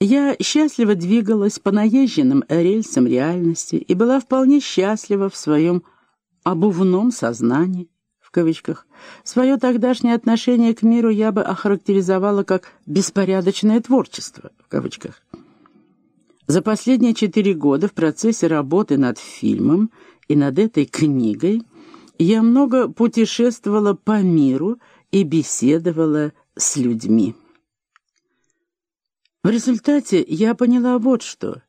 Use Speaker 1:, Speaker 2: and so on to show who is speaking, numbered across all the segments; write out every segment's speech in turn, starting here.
Speaker 1: Я счастливо двигалась по наезженным рельсам реальности и была вполне счастлива в своем «обувном сознании», в кавычках. Свое тогдашнее отношение к миру я бы охарактеризовала как «беспорядочное творчество», в кавычках. За последние четыре года в процессе работы над фильмом и над этой книгой я много путешествовала по миру и беседовала с людьми. В результате я поняла вот что.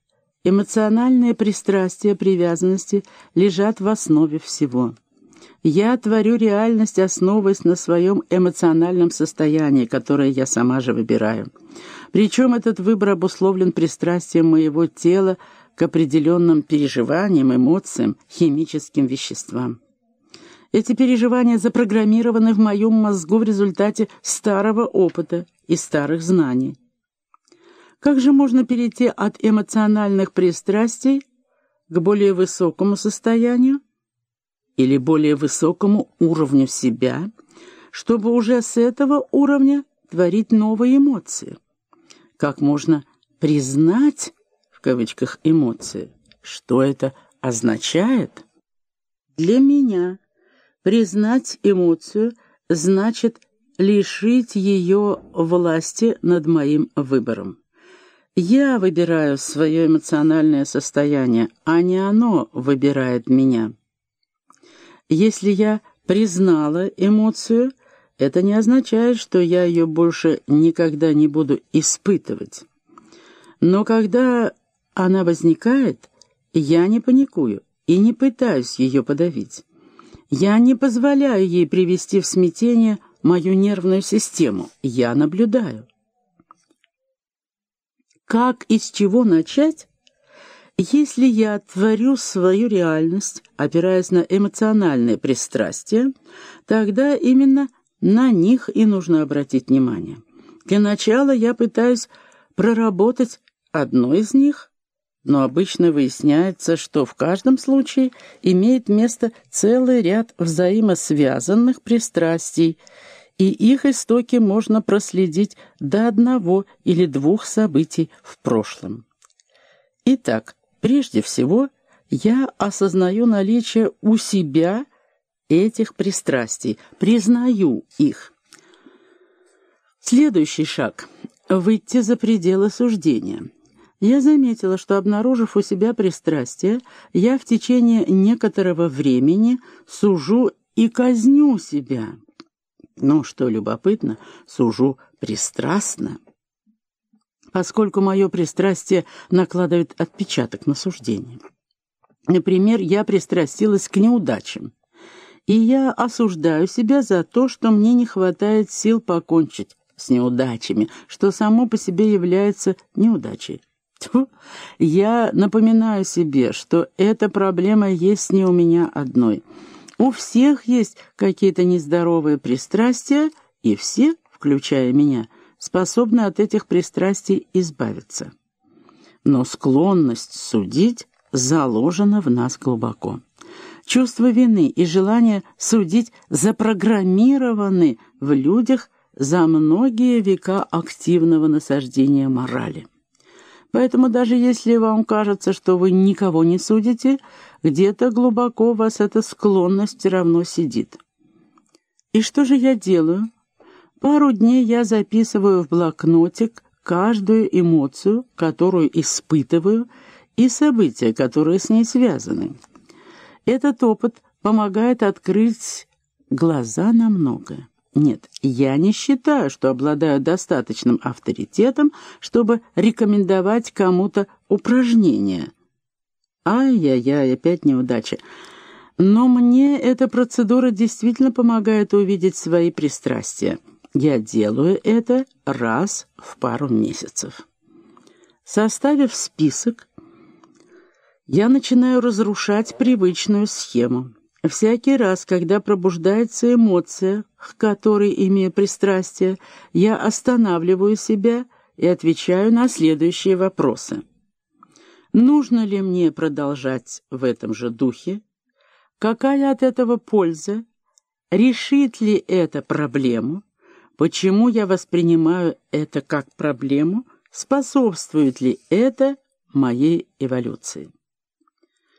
Speaker 1: Эмоциональные пристрастия, привязанности лежат в основе всего. Я творю реальность, основываясь на своем эмоциональном состоянии, которое я сама же выбираю. Причем этот выбор обусловлен пристрастием моего тела к определенным переживаниям, эмоциям, химическим веществам. Эти переживания запрограммированы в моем мозгу в результате старого опыта и старых знаний. Как же можно перейти от эмоциональных пристрастий к более высокому состоянию или более высокому уровню себя, чтобы уже с этого уровня творить новые эмоции? Как можно признать, в кавычках, эмоции? Что это означает? Для меня признать эмоцию значит лишить ее власти над моим выбором. Я выбираю свое эмоциональное состояние, а не оно выбирает меня. Если я признала эмоцию, это не означает, что я ее больше никогда не буду испытывать. Но когда она возникает, я не паникую и не пытаюсь ее подавить. Я не позволяю ей привести в смятение мою нервную систему, я наблюдаю. Как и с чего начать? Если я творю свою реальность, опираясь на эмоциональные пристрастия, тогда именно на них и нужно обратить внимание. Для начала я пытаюсь проработать одно из них, но обычно выясняется, что в каждом случае имеет место целый ряд взаимосвязанных пристрастий – и их истоки можно проследить до одного или двух событий в прошлом. Итак, прежде всего, я осознаю наличие у себя этих пристрастий, признаю их. Следующий шаг — выйти за пределы суждения. Я заметила, что, обнаружив у себя пристрастие, я в течение некоторого времени сужу и казню себя. Но, что любопытно, сужу пристрастно, поскольку мое пристрастие накладывает отпечаток на суждение. Например, я пристрастилась к неудачам, и я осуждаю себя за то, что мне не хватает сил покончить с неудачами, что само по себе является неудачей. Тьфу. Я напоминаю себе, что эта проблема есть не у меня одной — у всех есть какие-то нездоровые пристрастия, и все, включая меня, способны от этих пристрастий избавиться. Но склонность судить заложена в нас глубоко. Чувство вины и желание судить запрограммированы в людях за многие века активного насаждения морали. Поэтому даже если вам кажется, что вы никого не судите, где-то глубоко у вас эта склонность все равно сидит. И что же я делаю? Пару дней я записываю в блокнотик каждую эмоцию, которую испытываю, и события, которые с ней связаны. Этот опыт помогает открыть глаза на многое. Нет, я не считаю, что обладаю достаточным авторитетом, чтобы рекомендовать кому-то упражнения. Ай-яй-яй, опять неудача. Но мне эта процедура действительно помогает увидеть свои пристрастия. Я делаю это раз в пару месяцев. Составив список, я начинаю разрушать привычную схему. Всякий раз, когда пробуждается эмоция, к которой имею пристрастие, я останавливаю себя и отвечаю на следующие вопросы. Нужно ли мне продолжать в этом же духе? Какая от этого польза? Решит ли это проблему? Почему я воспринимаю это как проблему? способствует ли это моей эволюции.